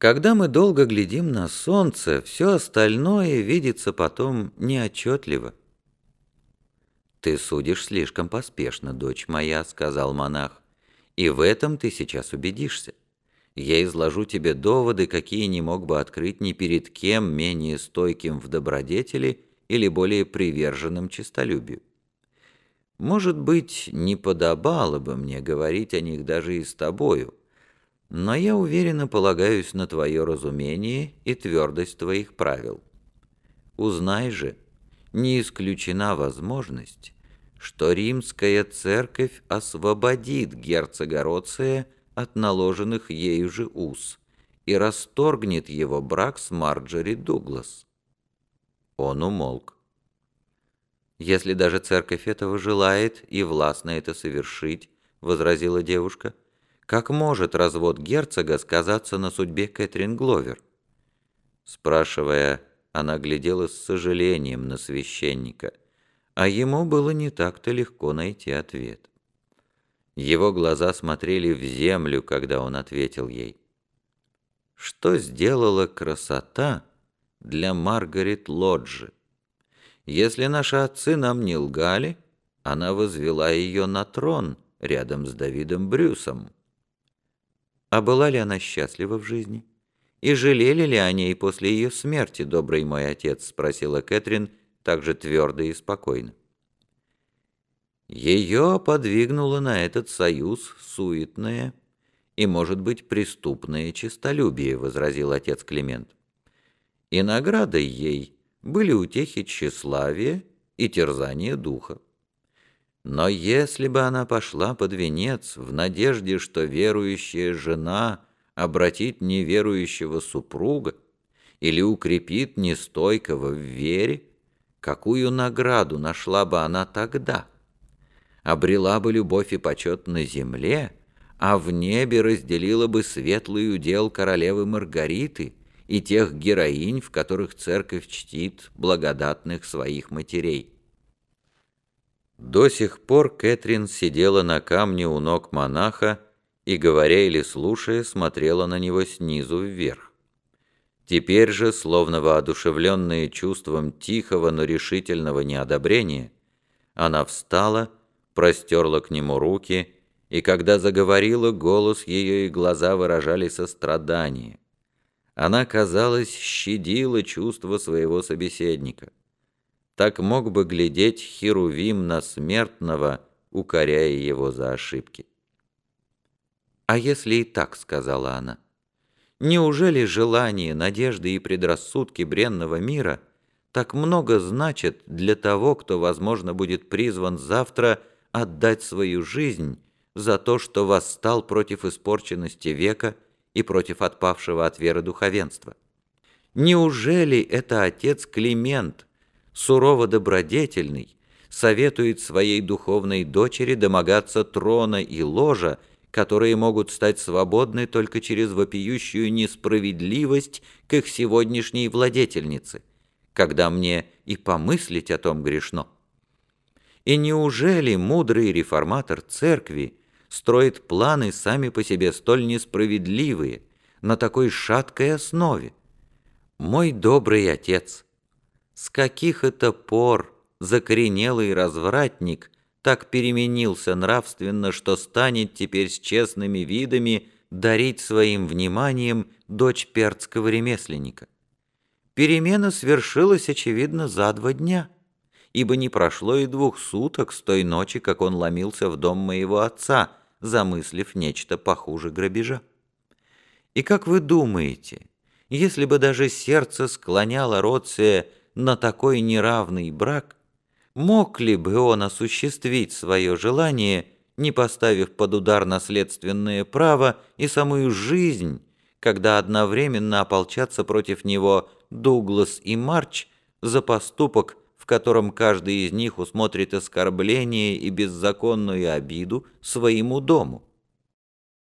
Когда мы долго глядим на солнце, все остальное видится потом неотчетливо. «Ты судишь слишком поспешно, дочь моя», — сказал монах, «и в этом ты сейчас убедишься. Я изложу тебе доводы, какие не мог бы открыть ни перед кем менее стойким в добродетели или более приверженным честолюбию. Может быть, не подобало бы мне говорить о них даже и с тобою, но я уверенно полагаюсь на твое разумение и твердость твоих правил. Узнай же, не исключена возможность, что римская церковь освободит герцога Роция от наложенных ею же уз и расторгнет его брак с Марджори Дуглас. Он умолк. «Если даже церковь этого желает и властна это совершить», — возразила девушка, — как может развод герцога сказаться на судьбе Кэтрин Гловер? Спрашивая, она глядела с сожалением на священника, а ему было не так-то легко найти ответ. Его глаза смотрели в землю, когда он ответил ей. Что сделала красота для Маргарет Лоджи? Если наши отцы нам не лгали, она возвела ее на трон рядом с Давидом Брюсом. А была ли она счастлива в жизни? И жалели ли о ней после ее смерти, добрый мой отец?» — спросила Кэтрин также твердо и спокойно. Ее подвигнуло на этот союз суетное и, может быть, преступное честолюбие, — возразил отец Климент. И наградой ей были утехи тщеславия и терзания духа. Но если бы она пошла под венец в надежде, что верующая жена обратит неверующего супруга или укрепит нестойкого в вере, какую награду нашла бы она тогда? Обрела бы любовь и почет на земле, а в небе разделила бы светлый удел королевы Маргариты и тех героинь, в которых церковь чтит благодатных своих матерей. До сих пор Кэтрин сидела на камне у ног монаха и, говоря или слушая, смотрела на него снизу вверх. Теперь же, словно воодушевленная чувством тихого, но решительного неодобрения, она встала, простерла к нему руки, и когда заговорила, голос ее и глаза выражали сострадание. Она, казалось, щадила чувства своего собеседника так мог бы глядеть Херувим на смертного, укоряя его за ошибки. «А если и так?» — сказала она. «Неужели желания, надежды и предрассудки бренного мира так много значат для того, кто, возможно, будет призван завтра отдать свою жизнь за то, что восстал против испорченности века и против отпавшего от веры духовенства? Неужели это отец Климент, сурово добродетельный, советует своей духовной дочери домогаться трона и ложа, которые могут стать свободны только через вопиющую несправедливость к их сегодняшней владетельнице, когда мне и помыслить о том грешно. И неужели мудрый реформатор церкви строит планы сами по себе столь несправедливые, на такой шаткой основе? Мой добрый отец – с каких это пор закоренелый развратник так переменился нравственно, что станет теперь с честными видами дарить своим вниманием дочь перцкого ремесленника? Перемена свершилась, очевидно, за два дня, ибо не прошло и двух суток с той ночи, как он ломился в дом моего отца, замыслив нечто похуже грабежа. И как вы думаете, если бы даже сердце склоняло Роция на такой неравный брак, мог ли бы он осуществить свое желание, не поставив под удар наследственное право и самую жизнь, когда одновременно ополчатся против него Дуглас и Марч за поступок, в котором каждый из них усмотрит оскорбление и беззаконную обиду своему дому.